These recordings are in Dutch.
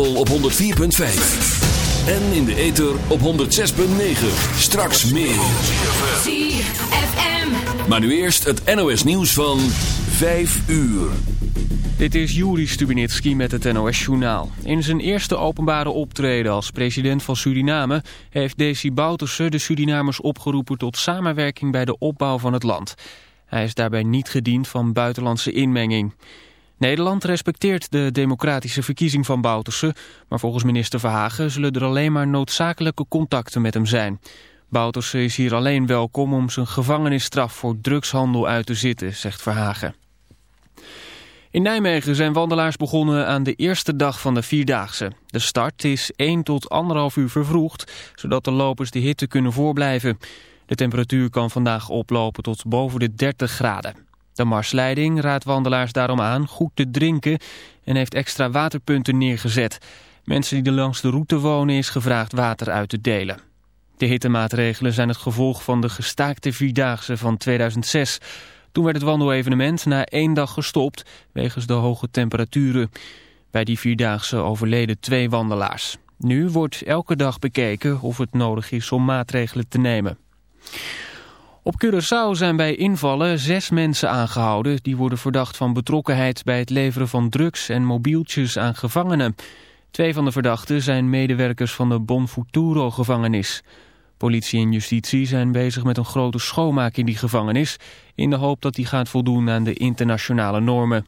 kabel op 104.5. En in de ether op 106.9. Straks meer. Maar nu eerst het NOS nieuws van 5 uur. Dit is Juri Stubinitski met het NOS-journaal. In zijn eerste openbare optreden als president van Suriname... heeft Desi Bouterse de Surinamers opgeroepen tot samenwerking bij de opbouw van het land. Hij is daarbij niet gediend van buitenlandse inmenging. Nederland respecteert de democratische verkiezing van Bouterse... maar volgens minister Verhagen zullen er alleen maar noodzakelijke contacten met hem zijn. Bouterse is hier alleen welkom om zijn gevangenisstraf voor drugshandel uit te zitten, zegt Verhagen. In Nijmegen zijn wandelaars begonnen aan de eerste dag van de Vierdaagse. De start is 1 tot 1,5 uur vervroegd, zodat de lopers de hitte kunnen voorblijven. De temperatuur kan vandaag oplopen tot boven de 30 graden. De marsleiding raadt wandelaars daarom aan goed te drinken en heeft extra waterpunten neergezet. Mensen die er langs de route wonen is gevraagd water uit te delen. De hittemaatregelen zijn het gevolg van de gestaakte Vierdaagse van 2006... Toen werd het wandelevenement na één dag gestopt wegens de hoge temperaturen. Bij die vierdaagse overleden twee wandelaars. Nu wordt elke dag bekeken of het nodig is om maatregelen te nemen. Op Curaçao zijn bij invallen zes mensen aangehouden... die worden verdacht van betrokkenheid bij het leveren van drugs en mobieltjes aan gevangenen. Twee van de verdachten zijn medewerkers van de Bonfuturo-gevangenis... Politie en justitie zijn bezig met een grote schoonmaak in die gevangenis... in de hoop dat die gaat voldoen aan de internationale normen.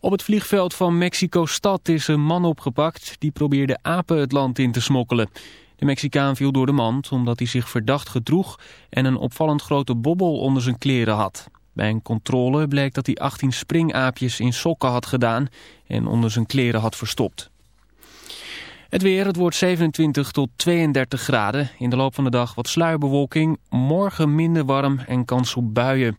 Op het vliegveld van Mexico-stad is een man opgepakt... die probeerde apen het land in te smokkelen. De Mexicaan viel door de mand omdat hij zich verdacht gedroeg... en een opvallend grote bobbel onder zijn kleren had. Bij een controle bleek dat hij 18 springaapjes in sokken had gedaan... en onder zijn kleren had verstopt. Het weer, het wordt 27 tot 32 graden. In de loop van de dag wat sluierbewolking. Morgen minder warm en kans op buien.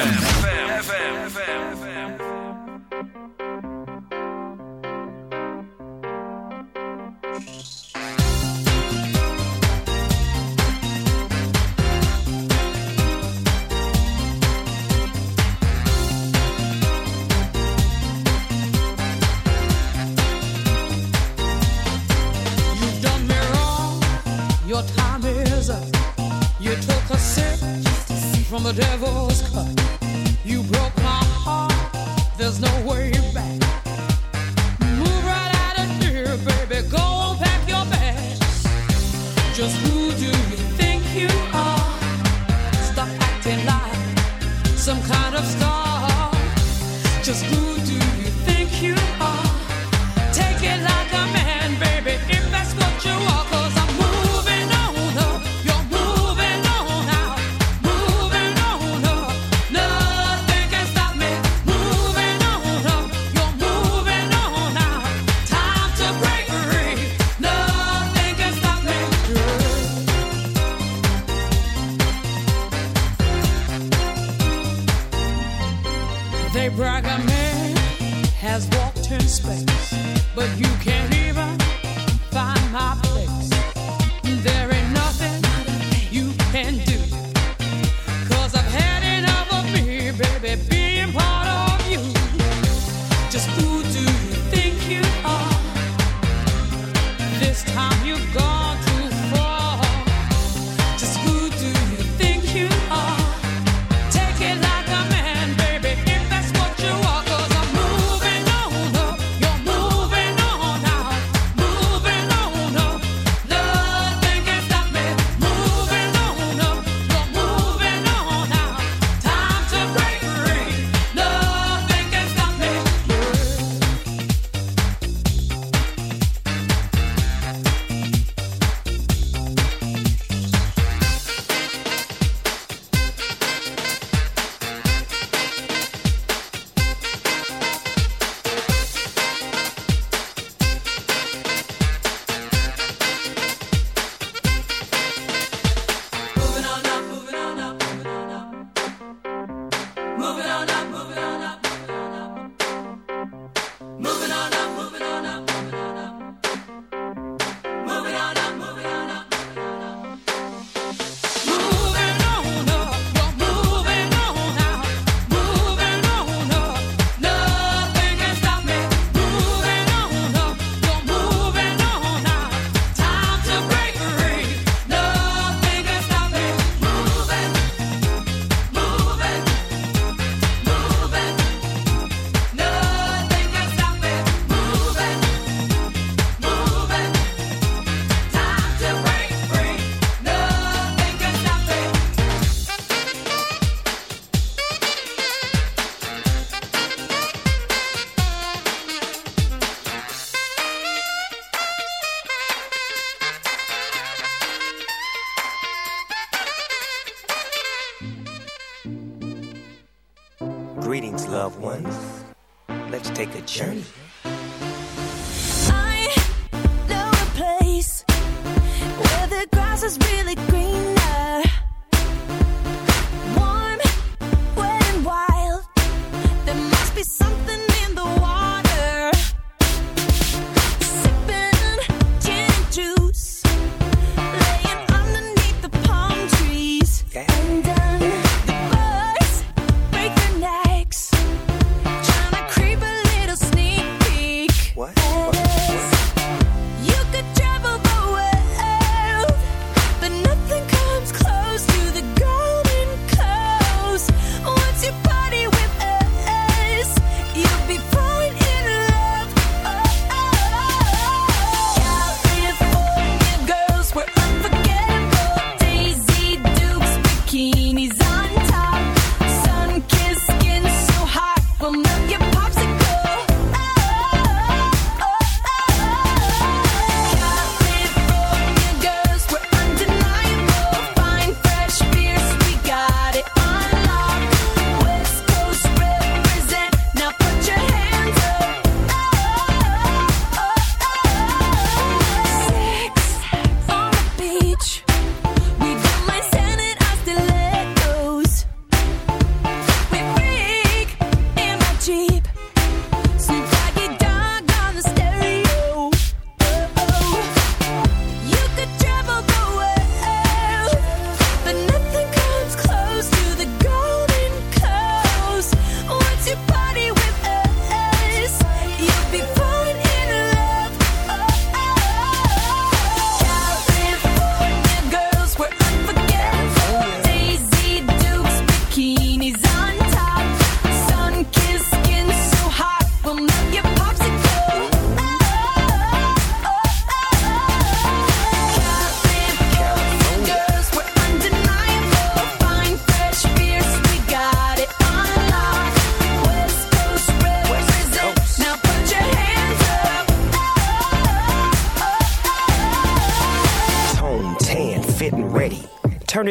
some kind of star. Just who do you think you are?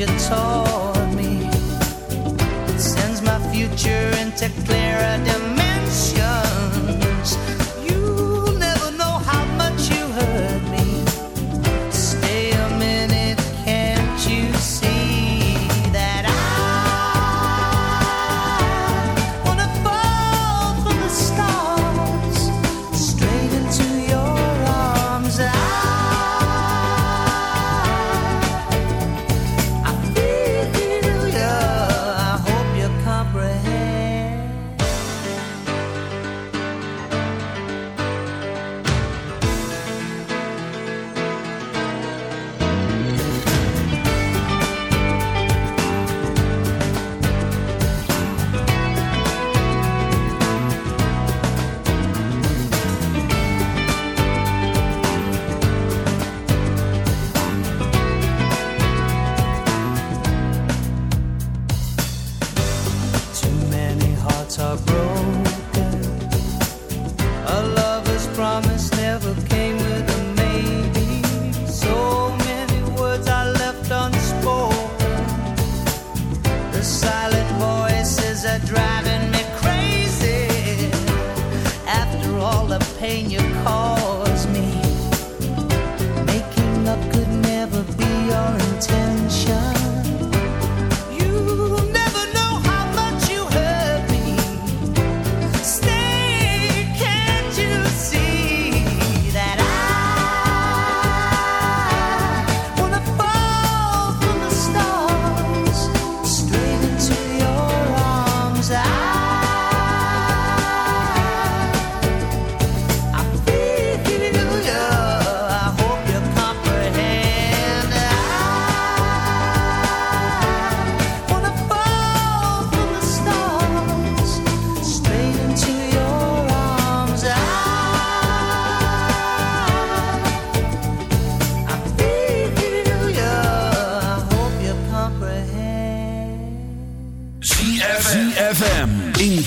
your talk.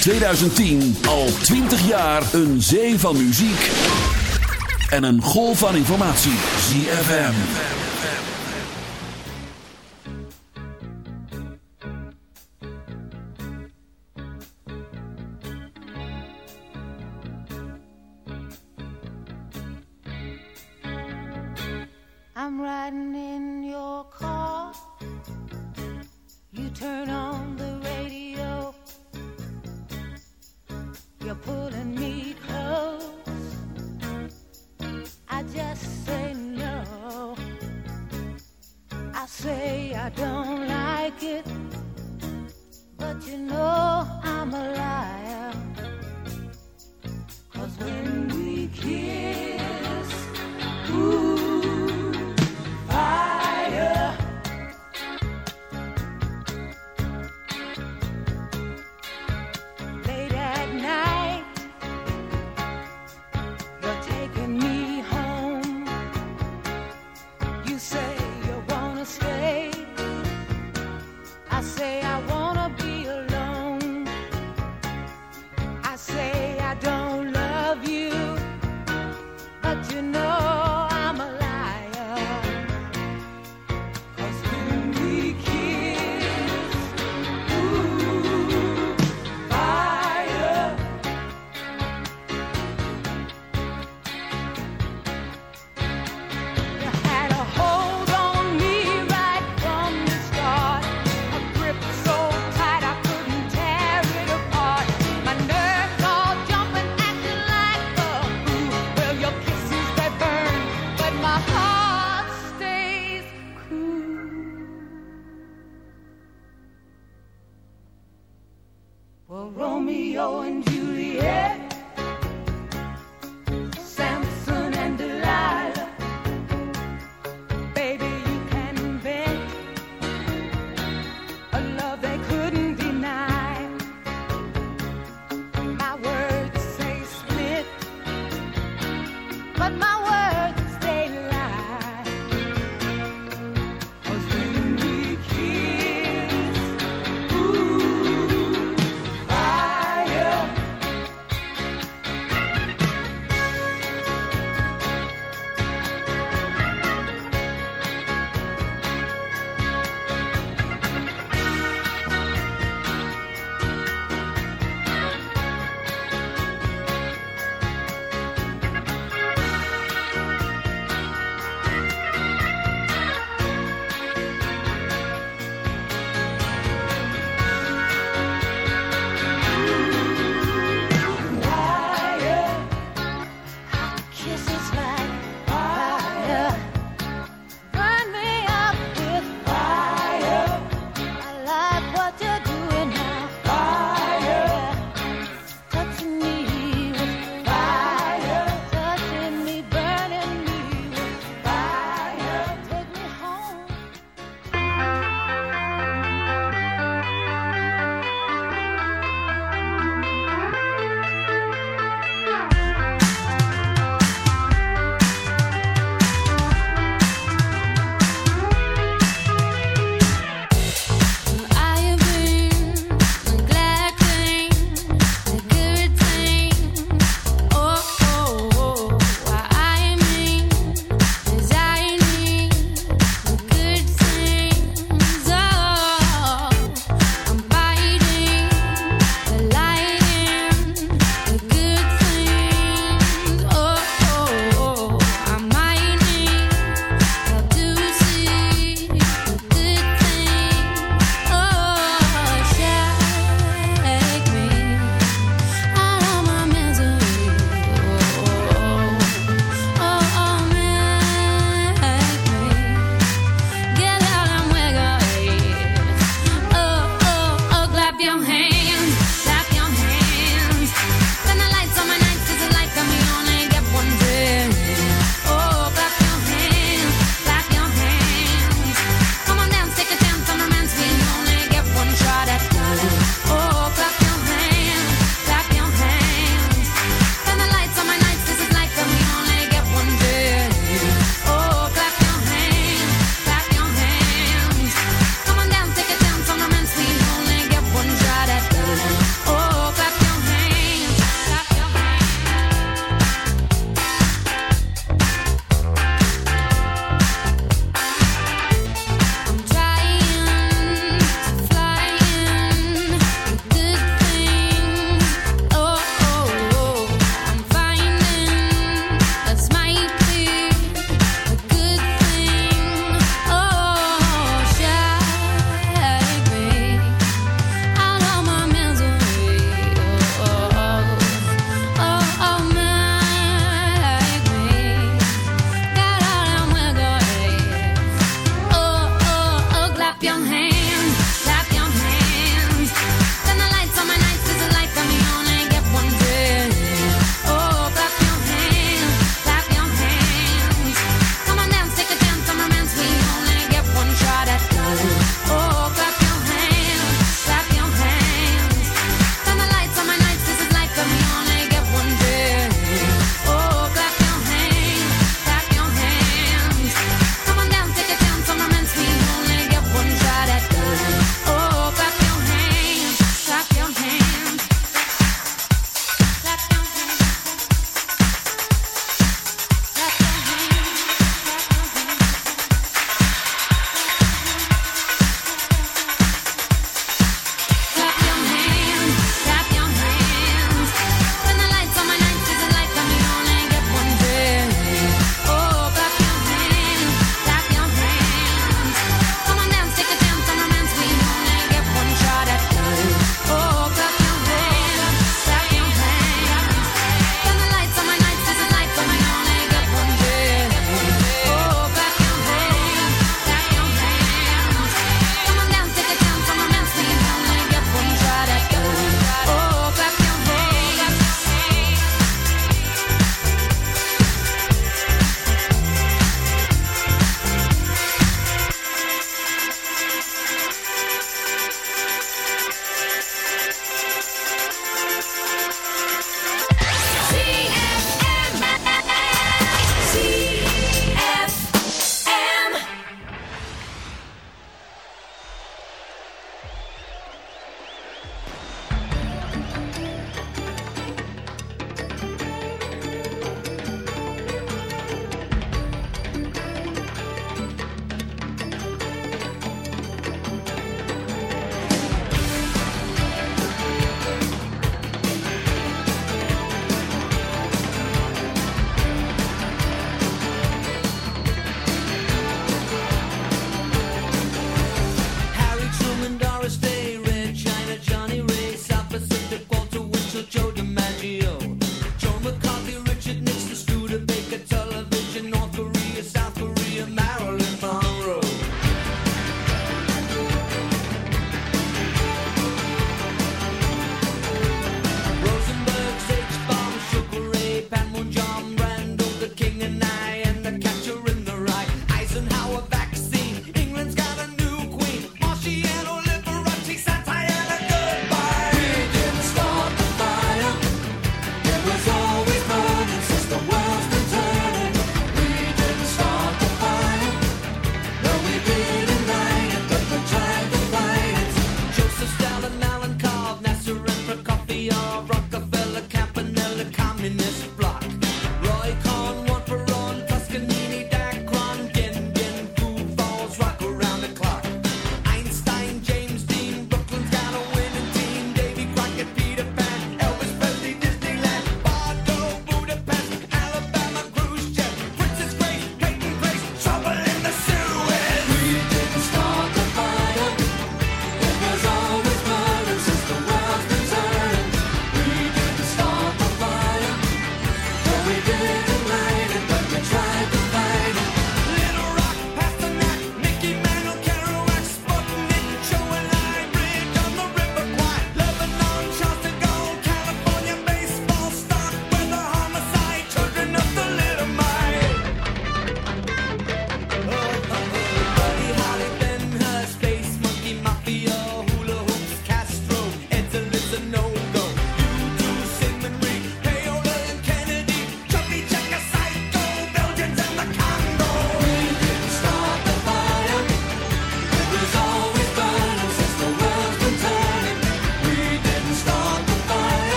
2010 al 20 jaar een zee van muziek en een golf van informatie. ZFM. I'm riding in your car. You turn on pulling me close. I just say no. I say I don't like it, but you know.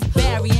like Barry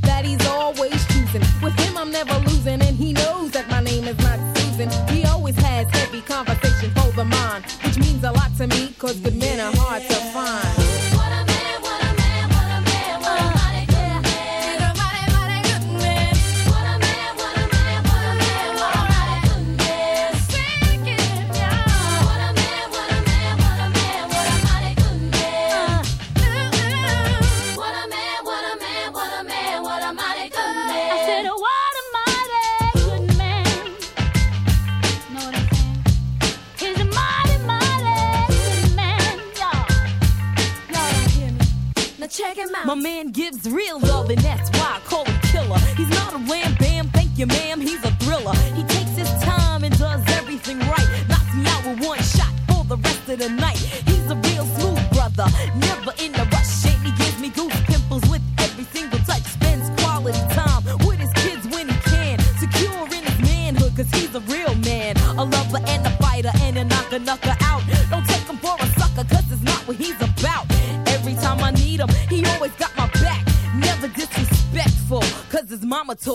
Cause good men are hard to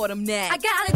for them next. I got it.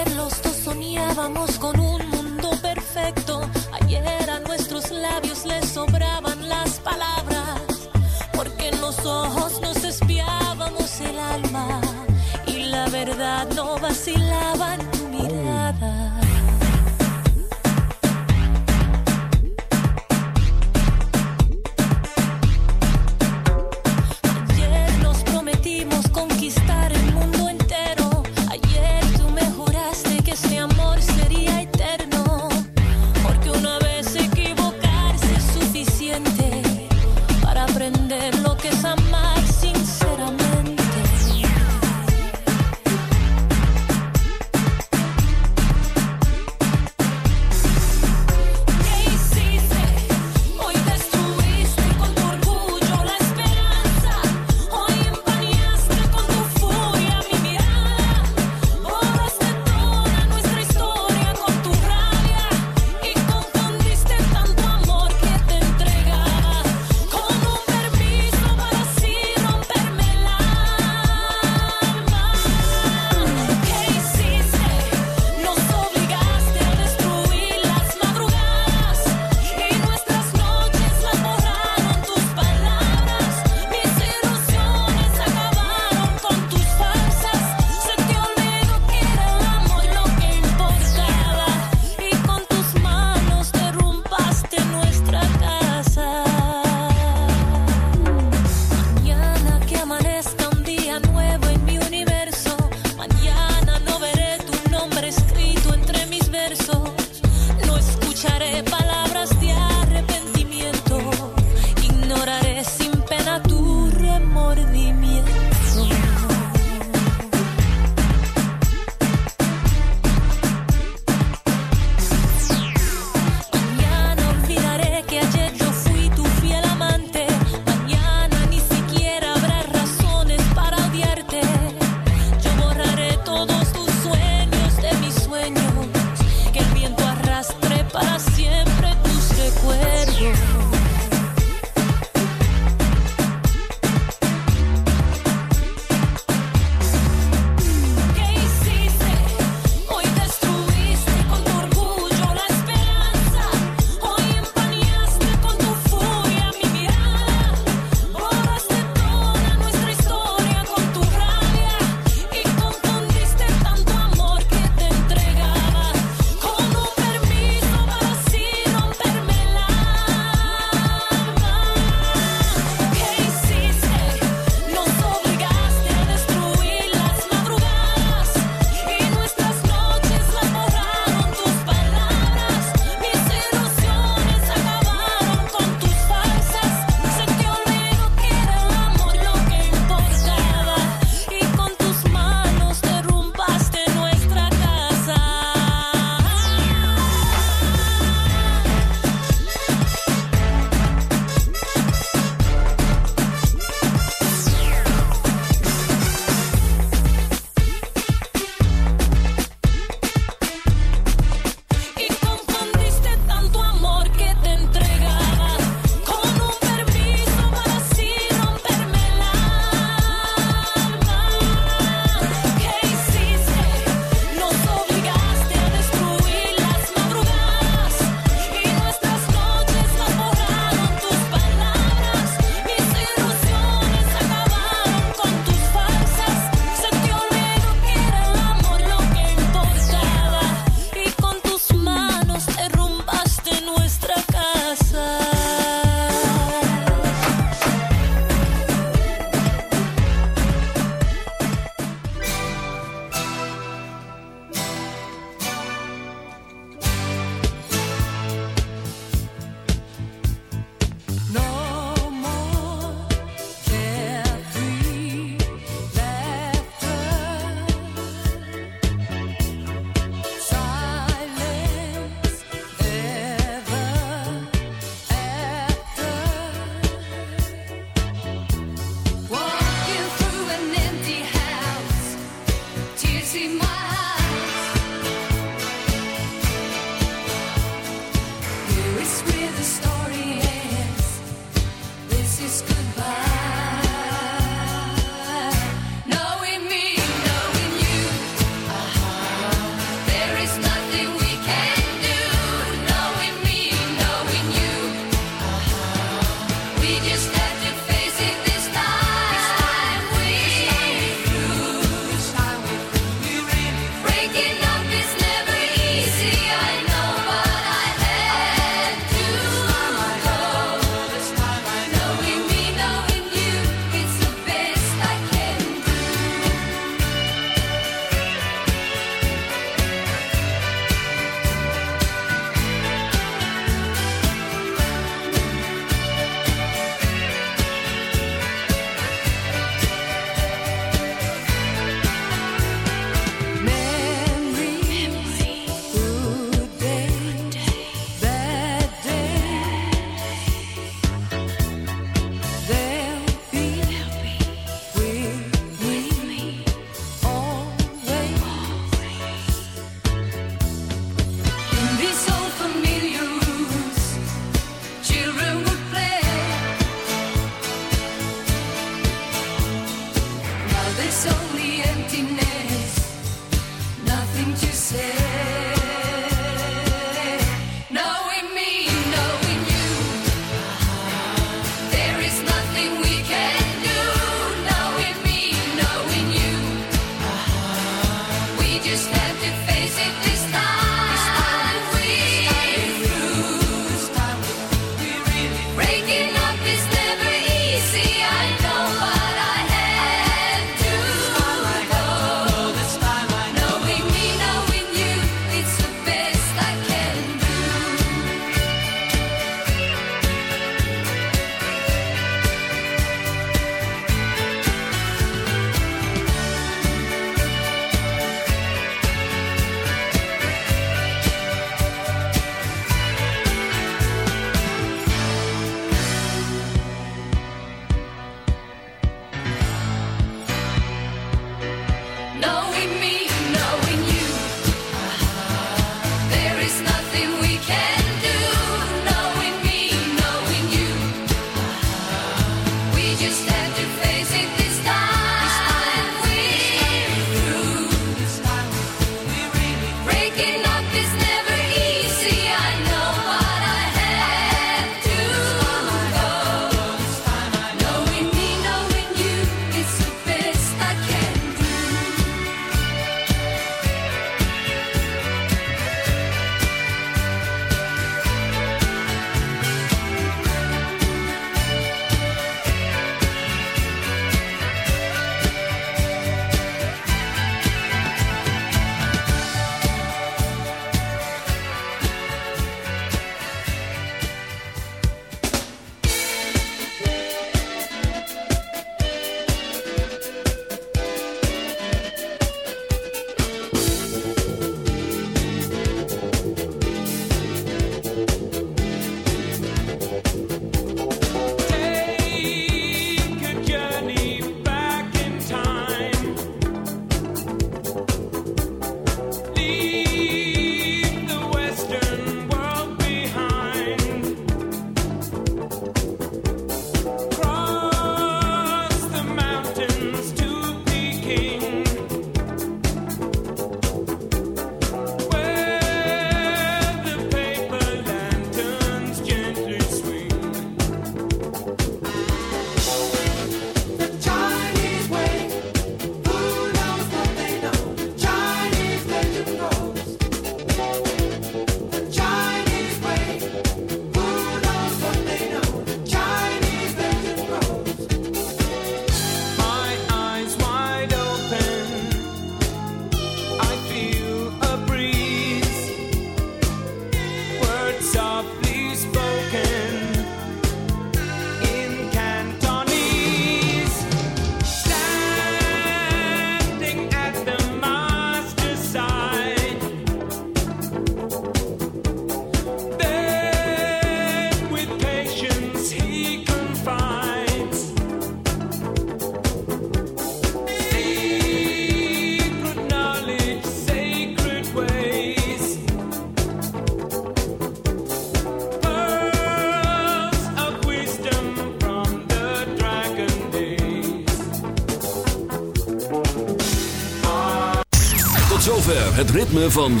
Het ritme van